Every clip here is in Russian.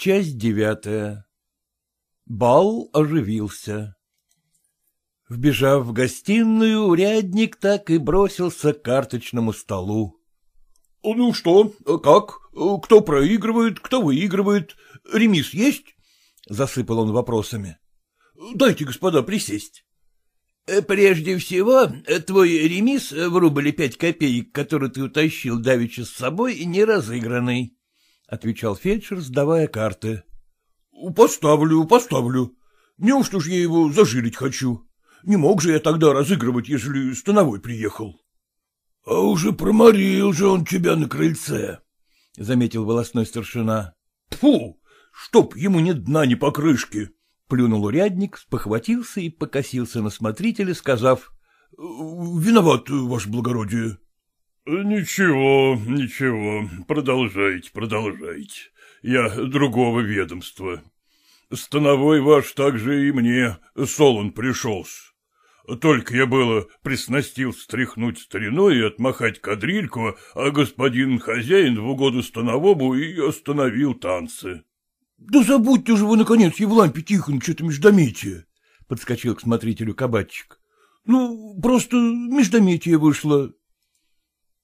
Часть девятая. Бал оживился. Вбежав в гостиную, урядник так и бросился к карточному столу. — Ну что, как? Кто проигрывает, кто выигрывает? Ремис есть? — засыпал он вопросами. — Дайте, господа, присесть. — Прежде всего, твой ремис в рубль пять копеек, который ты утащил давеча с собой, не разыгранный, — отвечал фельдшер, сдавая карты. — Поставлю, поставлю. Неужто ж я его зажилить хочу? Не мог же я тогда разыгрывать, если становой приехал. — А уже проморил же он тебя на крыльце, — заметил волосной старшина. — Фу! Чтоб ему ни дна, ни покрышки! — плюнул урядник, спохватился и покосился на смотрителя, сказав. — Виноват, ваше благородие. — Ничего, ничего, продолжайте, продолжайте. Я другого ведомства. Становой ваш также и мне солон пришелся. Только я было приснастил стряхнуть стариной и отмахать кадрильку, а господин хозяин в угоду становому и остановил танцы. — Да забудьте же вы, наконец, Евлампий Тихоныч, это междометие! — подскочил к смотрителю кабачик. — Ну, просто междометие вышло.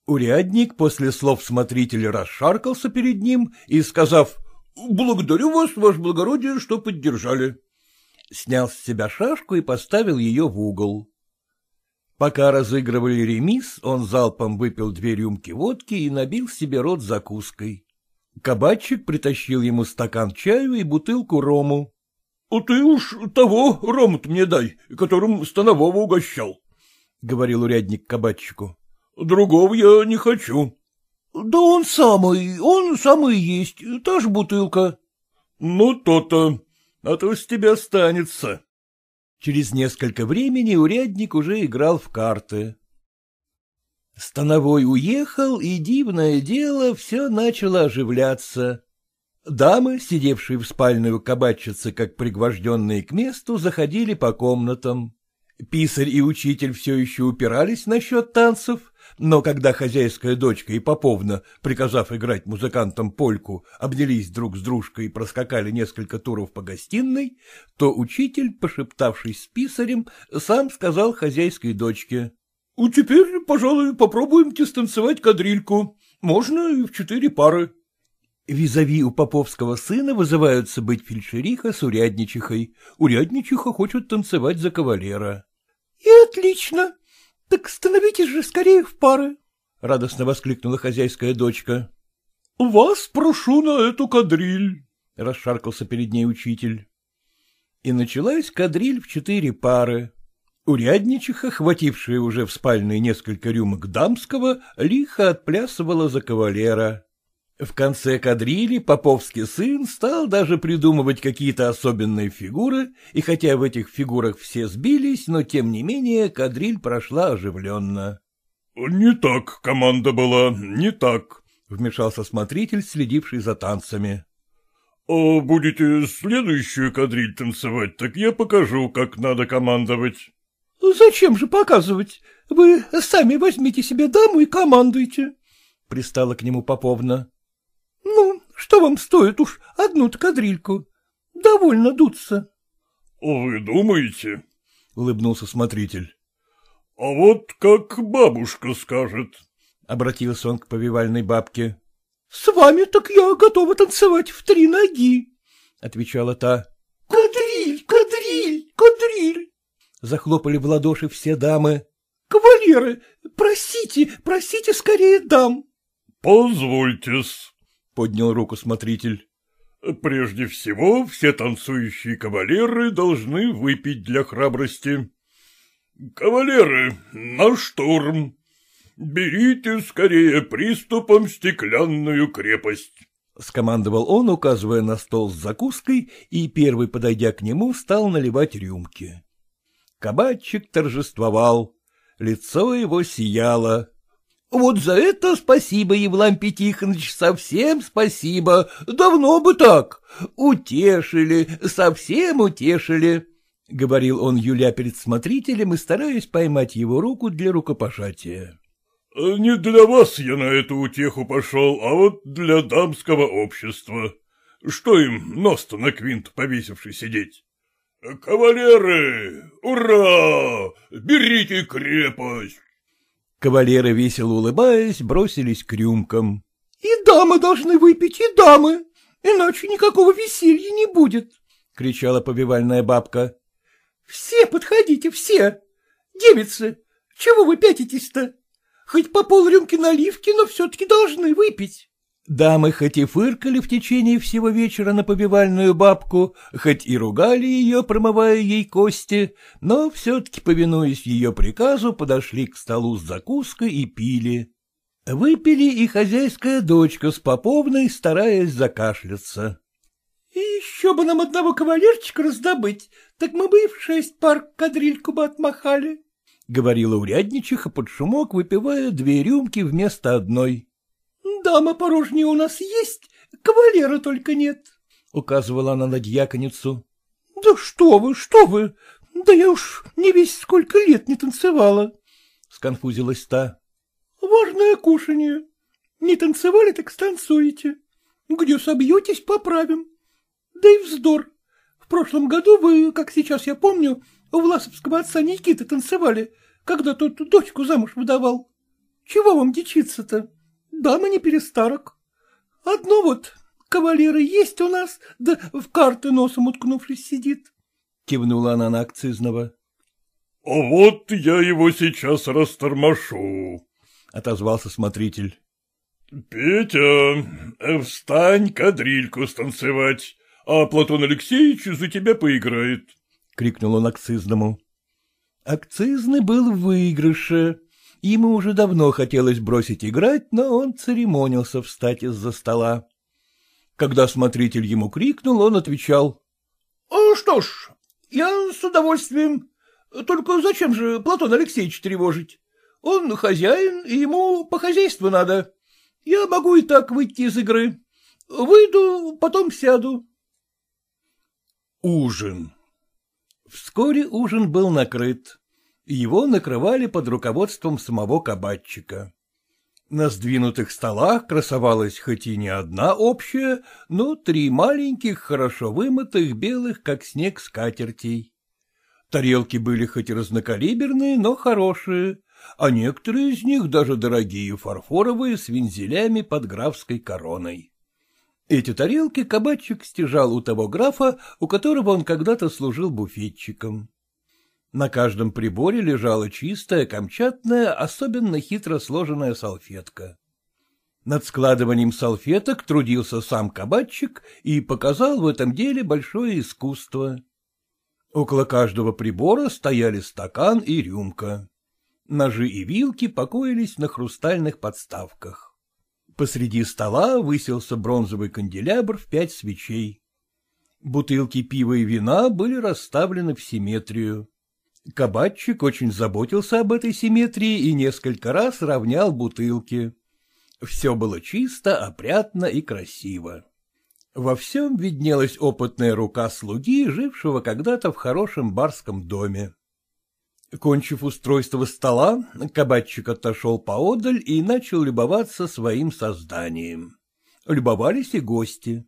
Урядник после слов смотрителя расшаркался перед ним и, сказав «Благодарю вас, ваше благородие, что поддержали», снял с себя шашку и поставил ее в угол. Пока разыгрывали ремис, он залпом выпил две рюмки водки и набил себе рот закуской. Кабачик притащил ему стакан чаю и бутылку рому. — А ты уж того рому мне дай, которым станового угощал, — говорил урядник кабачику. — Другого я не хочу. — Да он самый, он самый есть, та же бутылка. — Ну, то-то, а то с тебя останется. Через несколько времени урядник уже играл в карты. Становой уехал, и дивное дело, все начало оживляться. Дамы, сидевшие в спальную кабачицы, как пригвожденные к месту, заходили по комнатам. Писарь и учитель все еще упирались насчет танцев, но когда хозяйская дочка и Поповна, приказав играть музыкантам польку, обнялись друг с дружкой и проскакали несколько туров по гостиной, то учитель, пошептавшись с писарем, сам сказал хозяйской дочке. — Теперь, пожалуй, попробуем-те станцевать кадрильку. Можно и в четыре пары. Визави у поповского сына вызываются быть фельдшериха с урядничихой. Урядничиха хочет танцевать за кавалера. — И отлично. Так становитесь же скорее в пары, — радостно воскликнула хозяйская дочка. — Вас прошу на эту кадриль, — расшаркался перед ней учитель. И началась кадриль в четыре пары. Урядничиха, хватившая уже в спальной несколько рюмок дамского, лихо отплясывала за кавалера. В конце кадрили поповский сын стал даже придумывать какие-то особенные фигуры, и хотя в этих фигурах все сбились, но тем не менее кадриль прошла оживленно. — Не так команда была, не так, — вмешался смотритель, следивший за танцами. — А будете следующую кадриль танцевать, так я покажу, как надо командовать. — Зачем же показывать? Вы сами возьмите себе даму и командуйте, — пристала к нему Поповна. Ну, что вам стоит уж одну-то кадрильку? Довольно дуться. — Вы думаете? — улыбнулся смотритель. — А вот как бабушка скажет. — обратился он к повивальной бабке. — С вами так я готова танцевать в три ноги, — отвечала та. — Кадриль, кадриль, кадриль! — захлопали в ладоши все дамы. — Кавалеры, просите, просите скорее дам. — Позвольте-с поднял руку смотритель. — Прежде всего, все танцующие кавалеры должны выпить для храбрости. Кавалеры, на штурм! Берите скорее приступом стеклянную крепость. — скомандовал он, указывая на стол с закуской, и первый, подойдя к нему, стал наливать рюмки. Кабачик торжествовал, лицо его сияло. Вот за это спасибо, Евлампий Тихонович, совсем спасибо. Давно бы так. Утешили, совсем утешили, — говорил он Юля перед смотрителем и стараясь поймать его руку для рукопожатия. — Не для вас я на эту утеху пошел, а вот для дамского общества. Что им нос-то на квинт повесивший сидеть? Кавалеры, ура! Берите крепость! Кавалеры, весело улыбаясь, бросились к рюмкам. — И дамы должны выпить, и дамы, иначе никакого веселья не будет, — кричала побивальная бабка. — Все подходите, все. Девицы, чего вы пятитесь-то? Хоть по полрюмки наливки, но все-таки должны выпить. Дамы хоть и фыркали в течение всего вечера на побивальную бабку, хоть и ругали ее, промывая ей кости, но все-таки, повинуясь ее приказу, подошли к столу с закуской и пили. Выпили и хозяйская дочка с поповной, стараясь закашляться. — И еще бы нам одного кавалерчика раздобыть, так мы бы и в шесть пар кадрильку бы отмахали, — говорила урядничиха под шумок, выпивая две рюмки вместо одной. Дама порожняя у нас есть, кавалера только нет, — указывала она на дьяконицу. — Да что вы, что вы, да я уж не весь сколько лет не танцевала, — сконфузилась та. — Важное кушанье. Не танцевали, так станцуете. Где собьетесь, поправим. Да и вздор. В прошлом году вы, как сейчас я помню, у Власовского отца Никиты танцевали, когда тот дочку замуж выдавал. Чего вам дичиться-то? Дама не перестарок. Одно вот, кавалеры есть у нас, да в карты носом уткнувшись сидит. Кивнула она на акцизного. — А вот я его сейчас растормошу, — отозвался смотритель. — Петя, встань кадрильку станцевать, а Платон Алексеевич за тебя поиграет, — крикнул он акцизному. Акцизный был в выигрыше. Ему уже давно хотелось бросить играть, но он церемонился встать из-за стола. Когда смотритель ему крикнул, он отвечал. «А — Что ж, я с удовольствием. Только зачем же Платон Алексеевич тревожить? Он хозяин, и ему по хозяйству надо. Я могу и так выйти из игры. Выйду, потом сяду. Ужин. Вскоре ужин был накрыт. Его накрывали под руководством самого кабачика. На сдвинутых столах красовалась хоть и не одна общая, но три маленьких, хорошо вымытых, белых, как снег, скатертей. Тарелки были хоть разнокалиберные, но хорошие, а некоторые из них даже дорогие фарфоровые с вензелями под графской короной. Эти тарелки кабачик стяжал у того графа, у которого он когда-то служил буфетчиком. На каждом приборе лежала чистая, камчатная, особенно хитро сложенная салфетка. Над складыванием салфеток трудился сам кабачик и показал в этом деле большое искусство. Около каждого прибора стояли стакан и рюмка. Ножи и вилки покоились на хрустальных подставках. Посреди стола высился бронзовый канделябр в пять свечей. Бутылки пива и вина были расставлены в симметрию. Кабачик очень заботился об этой симметрии и несколько раз равнял бутылки. Все было чисто, опрятно и красиво. Во всем виднелась опытная рука слуги, жившего когда-то в хорошем барском доме. Кончив устройство стола, кабачик отошел поодаль и начал любоваться своим созданием. Любовались и гости.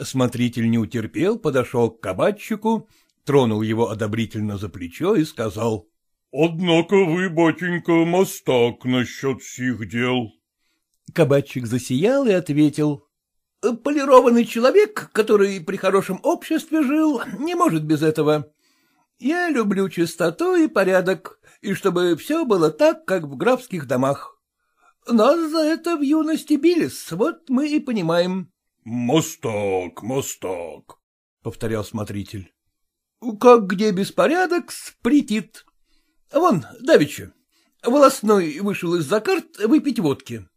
Смотритель не утерпел, подошел к кабачику тронул его одобрительно за плечо и сказал. — Однако вы, батенька, мастак насчет сих дел. Кабачик засиял и ответил. — Полированный человек, который при хорошем обществе жил, не может без этого. Я люблю чистоту и порядок, и чтобы все было так, как в графских домах. Нас за это в юности бились, вот мы и понимаем. — Мастак, мастак, — повторял смотритель. Как где беспорядок, спретит. Вон, давеча, волосной вышел из-за карт выпить водки.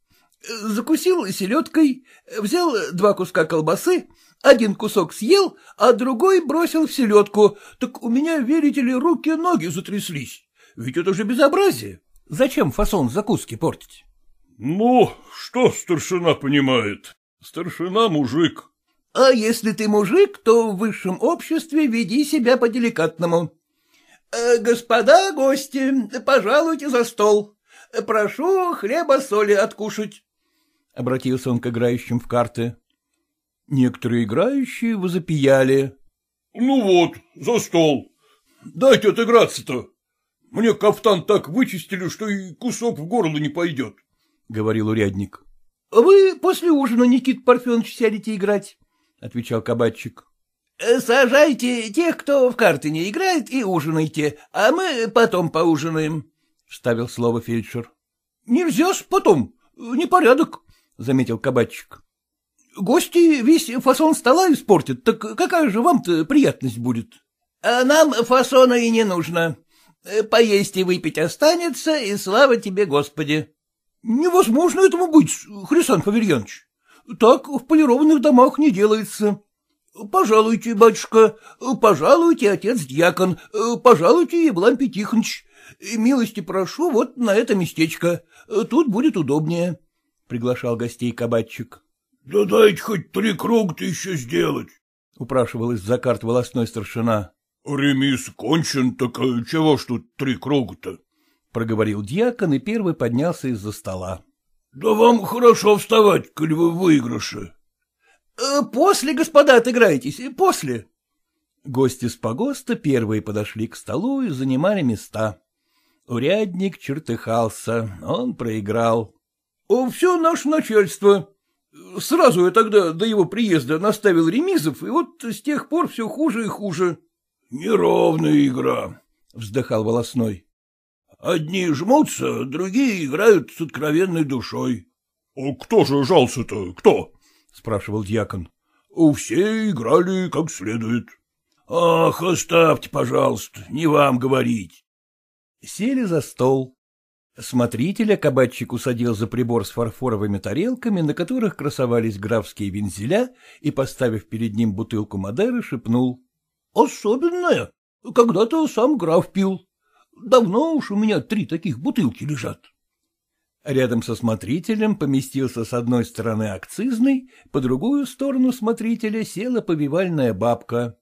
Закусил селедкой, взял два куска колбасы, один кусок съел, а другой бросил в селедку. Так у меня, верите ли, руки-ноги затряслись. Ведь это же безобразие. Зачем фасон закуски портить? — Ну, что старшина понимает? Старшина мужик. А если ты мужик, то в высшем обществе веди себя по-деликатному. Э, господа гости, пожалуйте за стол. Прошу хлеба-соли откушать. Обратился он к играющим в карты. Некоторые играющие возопияли. — Ну вот, за стол. Дайте отыграться-то. Мне кафтан так вычистили, что и кусок в горло не пойдет, — говорил урядник. — Вы после ужина, Никит Парфенович, сядете играть, — отвечал кабачик. — Сажайте тех, кто в карты не играет, и ужинайте, а мы потом поужинаем, — вставил слово фельдшер. — Нельзя-с потом, непорядок, — заметил кабачик. — Гости весь фасон стола испортят, так какая же вам-то приятность будет? — А нам фасона и не нужно, Э, поесть и выпить останется, и слава тебе, Господи. — Невозможно этому быть, Хрисан Паверьянович. Так в полированных домах не делается. Пожалуйте, батюшка, пожалуйте, отец-дьякон, пожалуйте, Евлампий Тихонович. Милости прошу вот на это местечко. Тут будет удобнее, — приглашал гостей кабачик. — Да дайте хоть три круга-то еще сделать, — упрашивал из-за карт волосной старшина. — Ремис кончен, так э, чего ж тут три круга-то? — проговорил дьякон и первый поднялся из-за стола. — Да вам хорошо вставать, коль вы в выигрыше. Э, — После, господа, отыграетесь, после. Гости с погоста первые подошли к столу и занимали места. Урядник чертыхался, он проиграл. — Все наше начальство. Сразу я тогда до его приезда наставил ремизов, и вот с тех пор все хуже и хуже. — Неровная игра, — вздыхал волосной. — Одни жмутся, другие играют с откровенной душой. — А кто же жался-то, кто? — спрашивал дьякон. — Все играли как следует. — Ах, оставьте, пожалуйста, не вам говорить. Сели за стол. Смотрителя кабачик усадил за прибор с фарфоровыми тарелками, на которых красовались графские вензеля, и, поставив перед ним бутылку Мадеры, шепнул. Особенная. Когда-то сам граф пил. Давно уж у меня три таких бутылки лежат. Рядом со смотрителем поместился с одной стороны акцизный, по другую сторону смотрителя села повивальная бабка.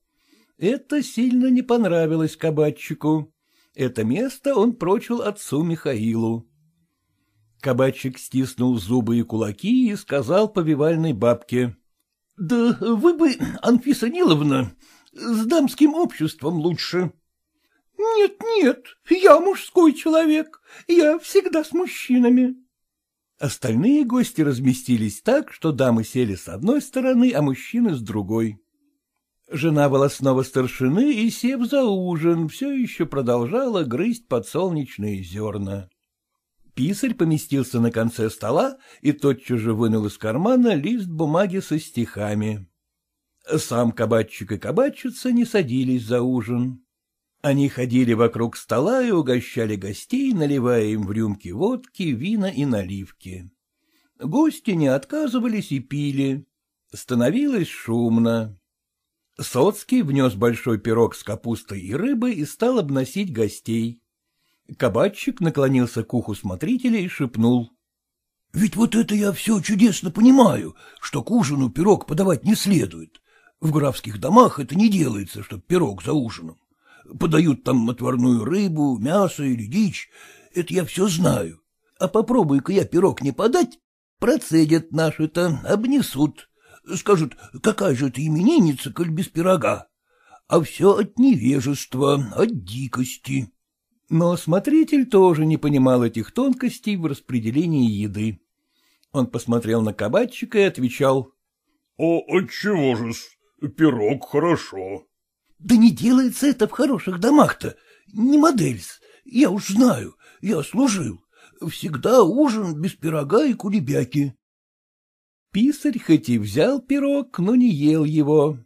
Это сильно не понравилось кабачику. Это место он прочил отцу Михаилу. Кабачик стиснул зубы и кулаки и сказал повивальной бабке. — Да вы бы, Анфиса Ниловна, с дамским обществом лучше. Нет, — Нет-нет, я мужской человек, я всегда с мужчинами. Остальные гости разместились так, что дамы сели с одной стороны, а мужчины с другой. Жена волосного старшины и, сев за ужин, все еще продолжала грызть подсолнечные зерна. Писарь поместился на конце стола и тотчас же вынул из кармана лист бумаги со стихами. Сам кабачик и кабачица не садились за ужин. Они ходили вокруг стола и угощали гостей, наливая им в рюмки водки, вина и наливки. Гости не отказывались и пили. Становилось шумно. Соцкий внес большой пирог с капустой и рыбой и стал обносить гостей. Кабачик наклонился к уху смотрителя и шепнул. — Ведь вот это я все чудесно понимаю, что к ужину пирог подавать не следует. В графских домах это не делается, чтоб пирог за ужином. Подают там отварную рыбу, мясо или дичь. Это я все знаю. А попробуй-ка я пирог не подать, процедят наши-то, обнесут. Скажут, какая же ты именинница, коль без пирога. А все от невежества, от дикости. Но смотритель тоже не понимал этих тонкостей в распределении еды. Он посмотрел на кабачика и отвечал. — А отчего же-с? Пирог хорошо. — Да не делается это в хороших домах-то. Не модельс. Я уж знаю, я служил. Всегда ужин без пирога и кулебяки. Писарь хоть и взял пирог, но не ел его.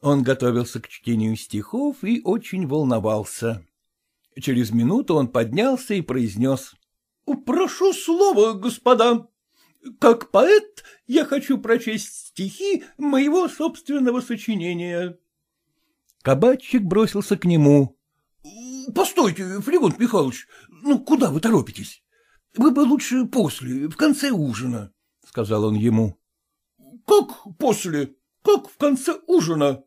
Он готовился к чтению стихов и очень волновался. Через минуту он поднялся и произнес. — Прошу слова, господа. Как поэт я хочу прочесть стихи моего собственного сочинения. Кабачик бросился к нему. — Постойте, Флегонт Михайлович, ну куда вы торопитесь? Вы бы лучше после, в конце ужина, — сказал он ему. — Как после? Как в конце ужина?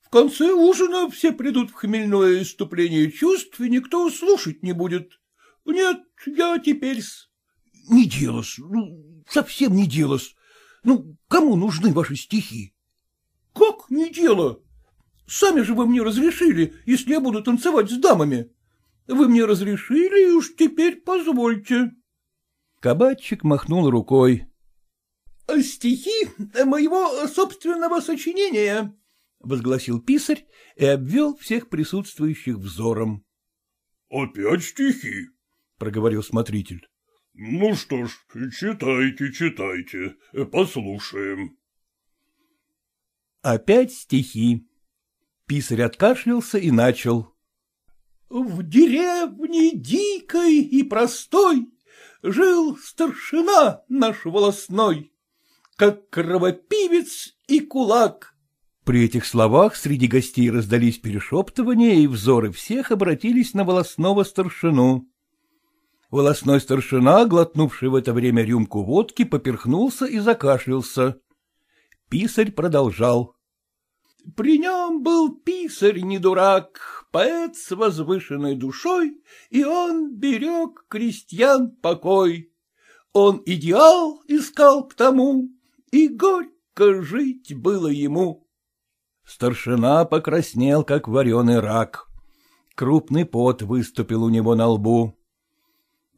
В конце ужина все придут в хмельное иступление чувств, и никто слушать не будет. Нет, я теперь... — Не делос, ну, совсем не делос. Ну, кому нужны ваши стихи? — Как не дело? Сами же вы мне разрешили, если я буду танцевать с дамами. Вы мне разрешили, и уж теперь позвольте. Кабачик махнул рукой. — Стихи моего собственного сочинения, — возгласил писарь и обвел всех присутствующих взором. — Опять стихи? — проговорил смотритель. — Ну что ж, читайте, читайте, послушаем. Опять стихи. Писарь откашлялся и начал. — В деревне дикой и простой жил старшина наш волосной, как кровопивец и кулак. При этих словах среди гостей раздались перешептывания, и взоры всех обратились на волосного старшину. Волосной старшина, глотнувший в это время рюмку водки, поперхнулся и закашлялся. Писарь продолжал. При нем был писарь не дурак, поэт с возвышенной душой, и он берег крестьян покой. Он идеал искал к тому, и горько жить было ему. Старшина покраснел, как вареный рак. Крупный пот выступил у него на лбу.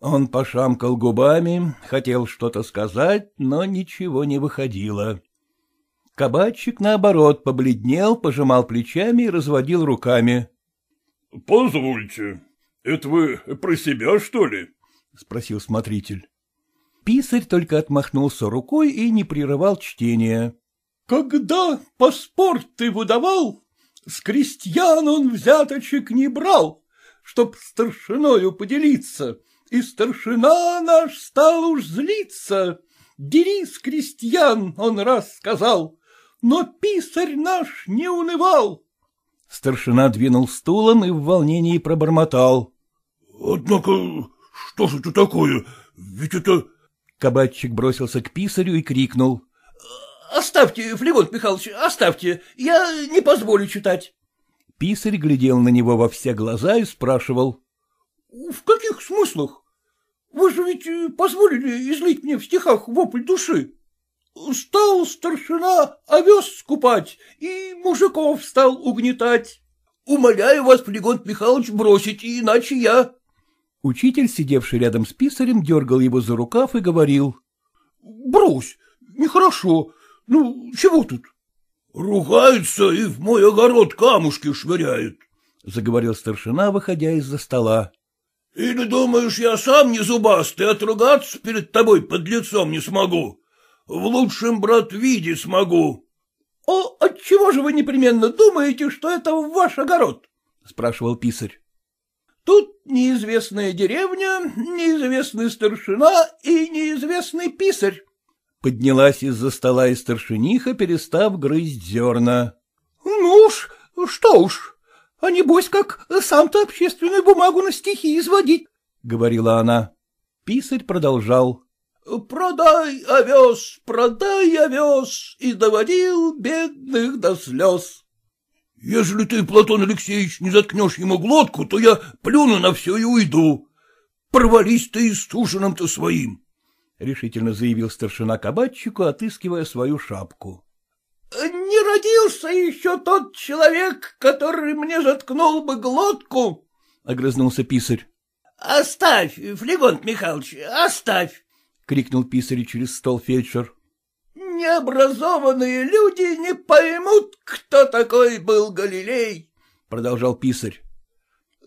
Он пошамкал губами, хотел что-то сказать, но ничего не выходило. Кабачик, наоборот, побледнел, пожимал плечами и разводил руками. — Позвольте, это вы про себя, что ли? — спросил смотритель. Писарь только отмахнулся рукой и не прерывал чтения. — Когда паспорт ты выдавал, с крестьян он взяточек не брал, чтоб старшиною поделиться, и старшина наш стал уж злиться. Дери с крестьян, он раз сказал, но писарь наш не унывал. Старшина двинул стулом и в волнении пробормотал. — Однако, что же это такое? Ведь это... Кабачик бросился к писарю и крикнул. — Оставьте, Флегонт Михайлович, оставьте, я не позволю читать. Писарь глядел на него во все глаза и спрашивал. — В каких смыслах? Вы же ведь позволили излить мне в стихах вопль души. Стал старшина овес скупать и мужиков стал угнетать. Умоляю вас, Флегонт Михайлович, бросить, иначе я... Учитель, сидевший рядом с писарем, дергал его за рукав и говорил. — Брось, нехорошо. Ну, чего тут? — Ругаются и в мой огород камушки швыряют, — заговорил старшина, выходя из-за стола. — Или думаешь, я сам не зубастый, отругаться перед тобой под лицом не смогу? В лучшем, брат, виде смогу. — А отчего же вы непременно думаете, что это ваш огород? — спрашивал писарь. — Тут неизвестная деревня, неизвестный старшина и неизвестный писарь. Поднялась из-за стола и старшиниха, перестав грызть зерна. — Ну уж, что уж, а небось как сам-то общественную бумагу на стихи изводить, — говорила она. Писарь продолжал. Продай овес, продай овес, и доводил бедных до слез. — Ежели ты, Платон Алексеевич, не заткнешь ему глотку, то я плюну на все и уйду. Провались ты и с ужином-то своим, — решительно заявил старшина кабачику, отыскивая свою шапку. — Не родился еще тот человек, который мне заткнул бы глотку, — огрызнулся писарь. — Оставь, Флегонт Михайлович, оставь. — крикнул писарь через стол фельдшер. — Необразованные люди не поймут, кто такой был Галилей, — продолжал писарь.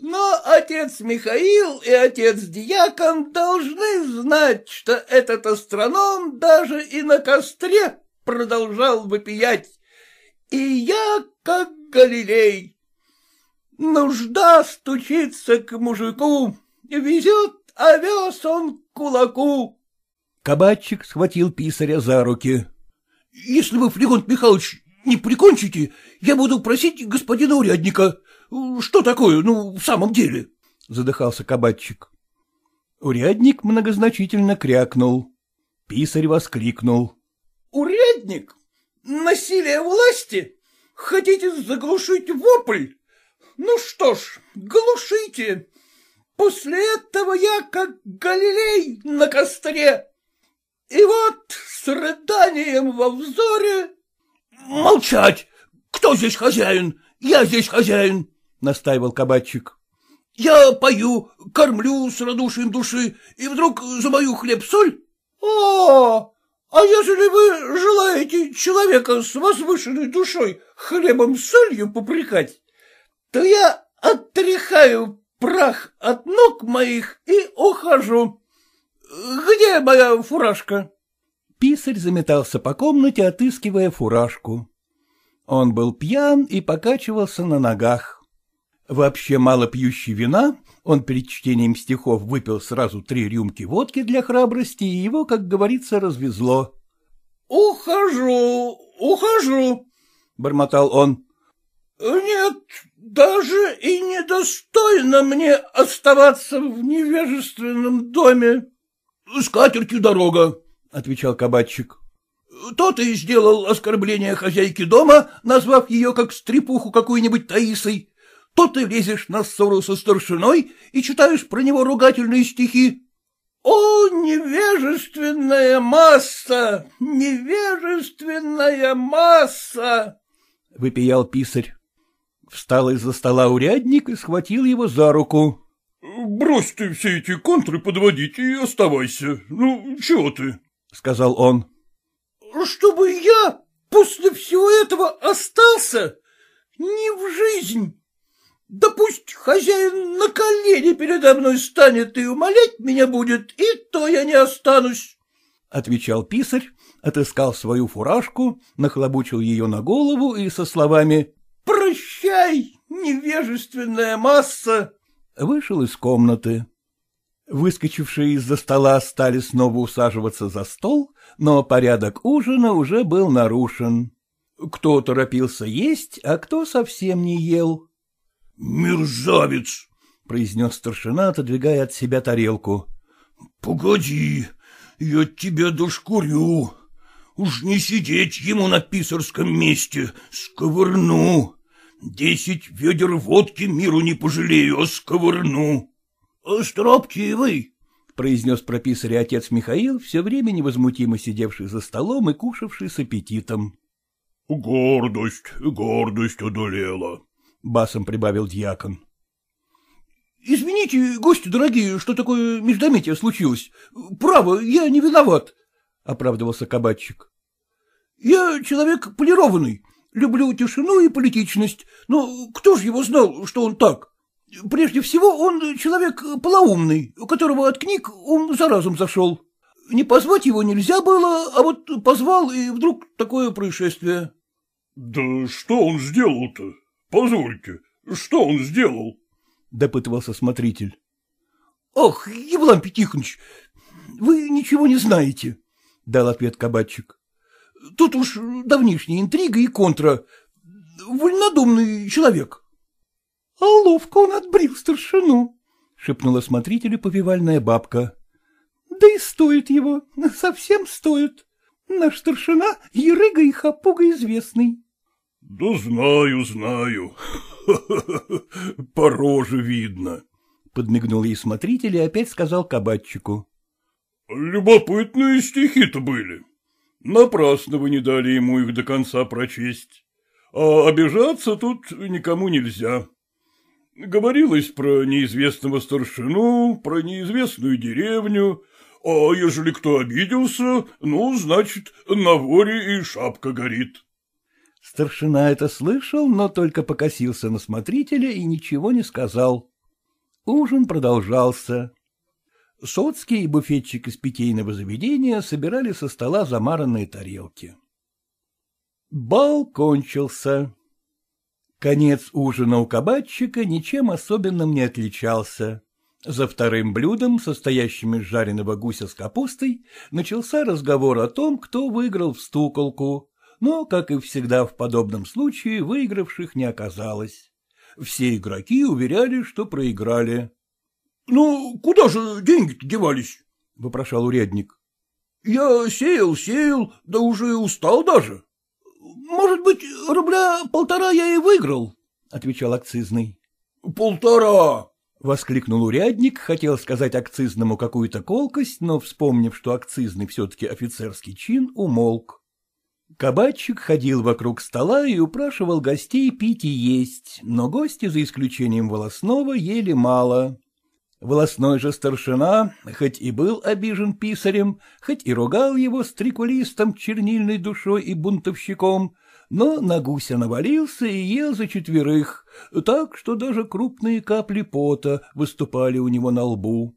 Но отец Михаил и отец Дьякон должны знать, что этот астроном даже и на костре продолжал вопиять. И я как Галилей. Нужда стучится к мужику, везет овес он кулаку. Кабачик схватил писаря за руки. — Если вы, Флегонт Михайлович, не прикончите, я буду просить господина урядника. Что такое, ну, в самом деле? — задыхался кабачик. Урядник многозначительно крякнул. Писарь воскликнул. — Урядник? Насилие власти? Хотите заглушить вопль? Ну что ж, глушите. После этого я как Галилей на костре. И вот с рыданием во взоре... — Молчать! кто здесь хозяин? Я здесь хозяин, — настаивал кабачик. — Я пою, кормлю с радушием души, и вдруг за мою хлеб-соль... — О, а если вы желаете человека с возвышенной душой хлебом-солью попрекать, то я оттряхаю прах от ног моих и ухожу. Где моя фуражка? Писарь заметался по комнате, отыскивая фуражку. Он был пьян и покачивался на ногах. Вообще мало пьющий вина, он перед чтением стихов выпил сразу три рюмки водки для храбрости, и его, как говорится, развезло. — Ухожу, ухожу, — бормотал он. — Нет, даже и недостойно мне оставаться в невежественном доме. — С катертью дорога, — отвечал кабачик. — То ты сделал оскорбление хозяйки дома, назвав ее как стрепуху какой-нибудь Таисой, то ты лезешь на ссору со старшиной и читаешь про него ругательные стихи. О, невежественная масса! Невежественная масса! — выпиял писарь. Встал из-за стола урядник и схватил его за руку. — Брось ты все эти контры подводить и оставайся. Ну, чего ты? — сказал он. — Чтобы я после всего этого остался? Не в жизнь. Да пусть хозяин на колени передо мной станет и умолять меня будет, и то я не останусь, — отвечал писарь, отыскал свою фуражку, нахлобучил ее на голову и со словами «Прощай, невежественная масса!» Вышел из комнаты. Выскочившие из-за стола стали снова усаживаться за стол, но порядок ужина уже был нарушен. Кто торопился есть, а кто совсем не ел. — Мерзавец! — произнес старшина, отодвигая от себя тарелку. — Погоди, я тебя дошкурю. Уж не сидеть ему на писарском месте, сковырну. Десять ведер водки миру не пожалею, а сковырну. — Строптивый, — произнес про писаря отец Михаил, все время невозмутимо сидевший за столом и кушавший с аппетитом. — Гордость, гордость одолела, — басом прибавил дьякон. — Извините, гости дорогие, что такое междометие случилось. Право, я не виноват, — оправдывался кабачик. — Я человек полированный, люблю тишину и политичность, но кто же его знал, что он так? Прежде всего, он человек полоумный, у которого от книг ум за разум зашел. Не позвать его нельзя было, а вот позвал, и вдруг такое происшествие. — Да что он сделал-то? Позвольте, что он сделал? — допытывался смотритель. — Ох, Евлампий Тихонович, вы ничего не знаете, — дал ответ кабачик. — Тут уж давнишняя интрига и контра. Вольнодумный человек. — А ловко он отбрил старшину, — шепнула смотрителю повивальная бабка. — Да и стоит его, совсем стоит. Наш старшина — ерыга и хапуга известный. — Да знаю, знаю. По роже видно. Подмигнул ей смотритель и опять сказал кабачику. — Любопытные стихи-то были. Напрасно вы не дали ему их до конца прочесть. А обижаться тут никому нельзя. Говорилось про неизвестного старшину, про неизвестную деревню, а ежели кто обиделся, ну, значит, на воре и шапка горит. Старшина это слышал, но только покосился на смотрителя и ничего не сказал. Ужин продолжался. Соцкий и буфетчик из питейного заведения собирали со стола замаранные тарелки. Бал кончился. Конец ужина у кабачика ничем особенным не отличался. За вторым блюдом, состоящим из жареного гуся с капустой, начался разговор о том, кто выиграл в стуколку, но, как и всегда в подобном случае, выигравших не оказалось. Все игроки уверяли, что проиграли. — Ну, куда же деньги-то девались? — вопрошал урядник. — Я сеял, сеял, да уже устал даже. — Может быть, рубля полтора я и выиграл, — отвечал акцизный. — Полтора! — воскликнул урядник, хотел сказать акцизному какую-то колкость, но, вспомнив, что акцизный все-таки офицерский чин, умолк. Кабачик ходил вокруг стола и упрашивал гостей пить и есть, но гости, за исключением волосного, ели мало. Волосной же старшина, хоть и был обижен писарем, хоть и ругал его стрекулистом, чернильной душой и бунтовщиком, но на гуся навалился и ел за четверых, так что даже крупные капли пота выступали у него на лбу.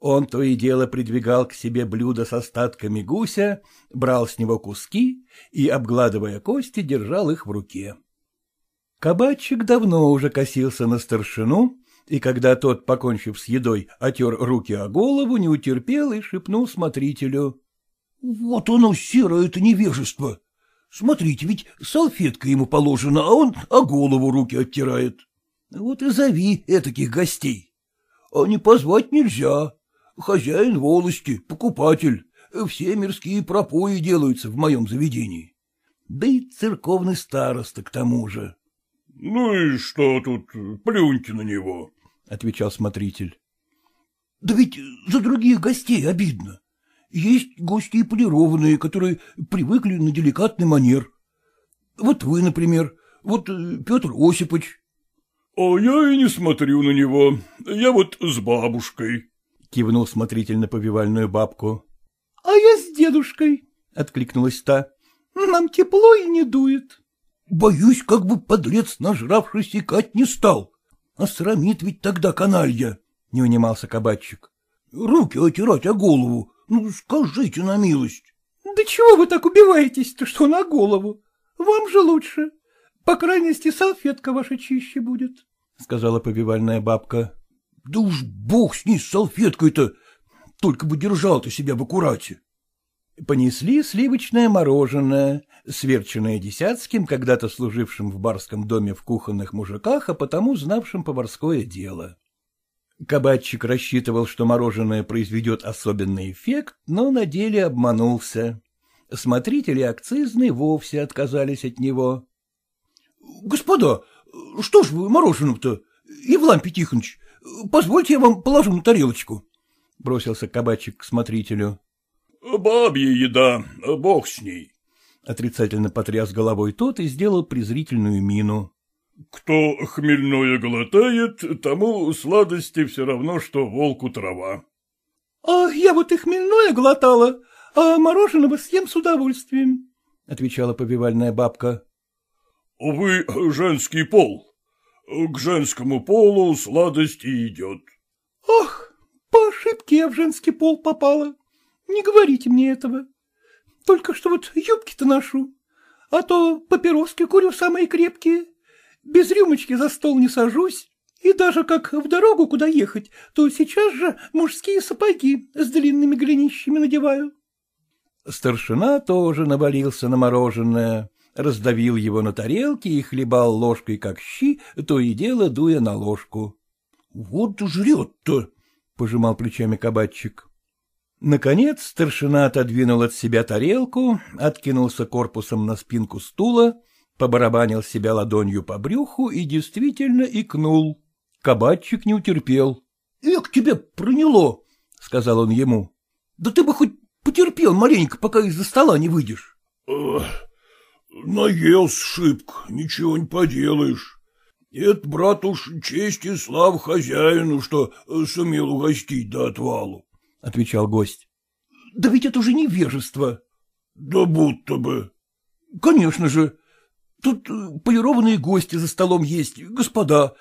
Он то и дело придвигал к себе блюдо с остатками гуся, брал с него куски и, обгладывая кости, держал их в руке. Кабачик давно уже косился на старшину, и когда тот, покончив с едой, отер руки о голову, не утерпел и шепнул смотрителю. — Вот оно, серое это невежество! Смотрите, ведь салфетка ему положена, а он о голову руки оттирает. Вот и зови этаких гостей. А не позвать нельзя, Хозяин волости, покупатель. Все мирские пропои делаются в моем заведении. Да и церковный староста к тому же. — Ну и что тут, плюньте на него, — отвечал смотритель. — Да ведь за других гостей обидно. Есть гости и полированные, которые привыкли на деликатный манер. Вот вы, например, вот Петр Осипович. — А я и не смотрю на него. Я вот с бабушкой. — кивнул смотритель на повивальную бабку. — А я с дедушкой, — откликнулась та. — Нам тепло и не дует. — Боюсь, как бы подлец нажравшись икать не стал. А срамит ведь тогда каналья, — не унимался кабачик. — Руки отирать о голову, ну, скажите на милость. — Да чего вы так убиваетесь-то, что на голову? Вам же лучше. По крайности, салфетка ваша чище будет, — сказала повивальная бабка. Да уж бог с ней с салфеткой-то, только бы держал ты себя в аккурате. Понесли сливочное мороженое, сверченное десятским, когда-то служившим в барском доме в кухонных мужиках, а потому знавшим поварское дело. Кабачик рассчитывал, что мороженое произведет особенный эффект, но на деле обманулся. Смотрители акцизные вовсе отказались от него. — Господа, что ж вы мороженым-то, Евлампий Тихонович, Позвольте, я вам положу на тарелочку, — бросился кабачик к смотрителю. — Бабья еда, бог с ней. Отрицательно потряс головой тот и сделал презрительную мину. — Кто хмельное глотает, тому сладости все равно, что волку трава. — А я вот и хмельное глотала, а мороженого съем с удовольствием, — отвечала повивальная бабка. — Вы женский пол, к женскому полу сладость и идет. — Ах, по ошибке я в женский пол попала. Не говорите мне этого. Только что вот юбки-то ношу, а то папироски курю самые крепкие. Без рюмочки за стол не сажусь. И даже как в дорогу куда ехать, то сейчас же мужские сапоги с длинными голенищами надеваю. Старшина тоже навалился на мороженое раздавил его на тарелке и хлебал ложкой, как щи, то и дело дуя на ложку. — Вот жрет-то! — пожимал плечами кабачик. Наконец старшина отодвинул от себя тарелку, откинулся корпусом на спинку стула, побарабанил себя ладонью по брюху и действительно икнул. Кабачик не утерпел. — Эх, тебя проняло! — сказал он ему. — Да ты бы хоть потерпел маленько, пока из-за стола не выйдешь. — Наелся шибко, ничего не поделаешь. Это, брат, уж честь и слава хозяину, что сумел угостить до отвалу, — отвечал гость. — Да ведь это уже невежество. — Да будто бы. — Конечно же. Тут полированные гости за столом есть, господа.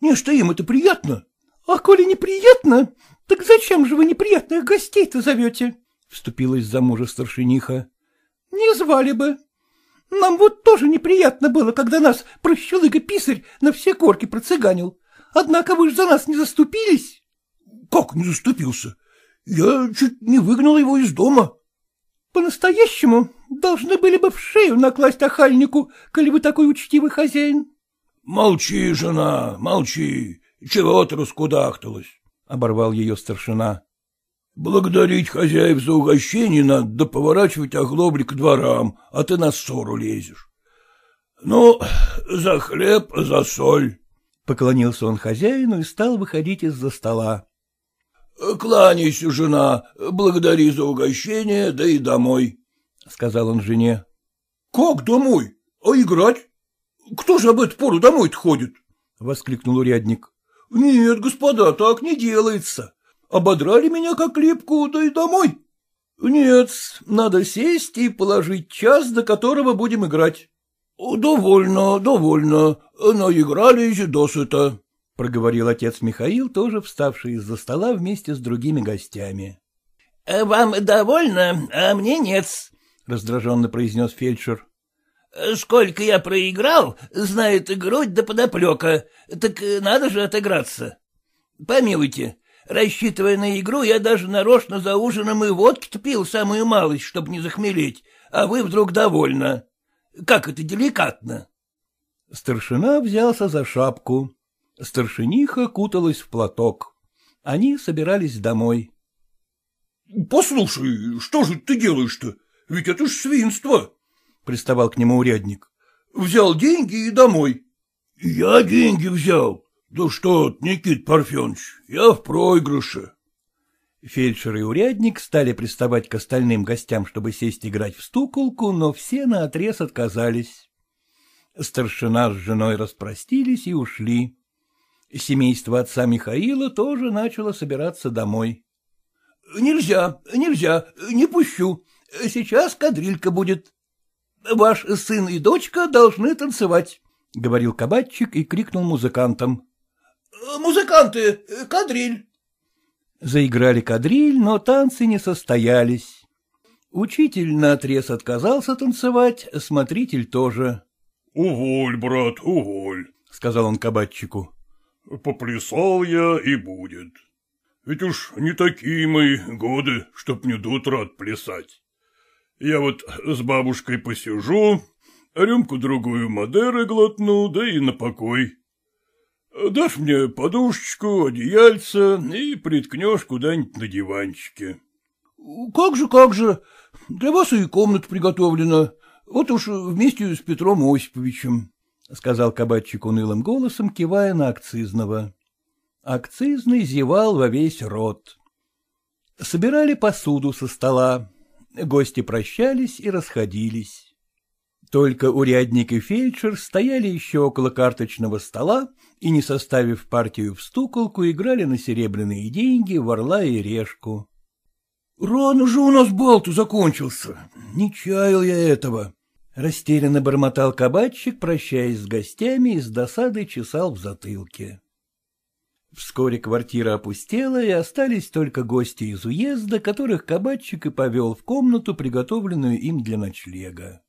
Не, что им это приятно? — А коли неприятно, так зачем же вы неприятных гостей-то зовете? — вступилась за мужа старшиниха. — Не звали бы. Нам вот тоже неприятно было, когда нас прощелыга-писарь на все корки процыганил. Однако вы же за нас не заступились. — Как не заступился? Я чуть не выгнал его из дома. — По-настоящему должны были бы в шею накласть охальнику, коли вы такой учтивый хозяин. — Молчи, жена, молчи. Чего ты раскудахталась? — оборвал ее старшина. Благодарить хозяев за угощение надо, да поворачивать оглобли к дворам, а ты на ссору лезешь. Ну, за хлеб, за соль. Поклонился он хозяину и стал выходить из-за стола. — Кланяйся, жена, благодари за угощение, да и домой, — сказал он жене. — Как домой? А играть? Кто же об эту пору домой-то ходит? — воскликнул урядник. — Нет, господа, так не делается. Ободрали меня как липку, да и домой. — Нет, надо сесть и положить час, до которого будем играть. — Довольно, довольно, наигрались досыта, — проговорил отец Михаил, тоже вставший из-за стола вместе с другими гостями. — Вам довольно, а мне нет, — раздраженно произнес фельдшер. — Сколько я проиграл, знает грудь да подоплека, так надо же отыграться. Помилуйте, рассчитывая на игру, я даже нарочно за ужином и водки пил самую малость, чтобы не захмелеть, а вы вдруг довольно. Как это деликатно? Старшина взялся за шапку. Старшиниха куталась в платок. Они собирались домой. — Послушай, что же ты делаешь-то? Ведь это ж свинство! — приставал к нему урядник. — Взял деньги и домой. — Я деньги взял. Да что Никит Парфенович, я в проигрыше. Фельдшер и урядник стали приставать к остальным гостям, чтобы сесть играть в стуколку, но все наотрез отказались. Старшина с женой распростились и ушли. Семейство отца Михаила тоже начало собираться домой. — Нельзя, нельзя, не пущу. Сейчас кадрилька будет. Ваш сын и дочка должны танцевать, — говорил кабачик и крикнул музыкантам. — Музыканты, кадриль. Заиграли кадриль, но танцы не состоялись. Учитель наотрез отказался танцевать, смотритель тоже. — Уволь, брат, уволь, — сказал он кабачику. — Поплясал я и будет. Ведь уж не такие мы годы, чтоб не до утра плясать. Я вот с бабушкой посижу, рюмку-другую Мадеры глотну, да и на покой. Дашь мне подушечку, одеяльце и приткнешь куда-нибудь на диванчике. — Как же, как же. Для вас и комната приготовлена. Вот уж вместе с Петром Осиповичем, — сказал кабачик унылым голосом, кивая на акцизного. Акцизный зевал во весь рот. Собирали посуду со стола. Гости прощались и расходились. Только урядник и фельдшер стояли еще около карточного стола и, не составив партию в стуколку, играли на серебряные деньги в орла и решку. — Рано же у нас бал закончился. Не чаял я этого. Растерянно бормотал кабачик, прощаясь с гостями, и с досадой чесал в затылке. Вскоре квартира опустела, и остались только гости из уезда, которых кабачик и повел в комнату, приготовленную им для ночлега.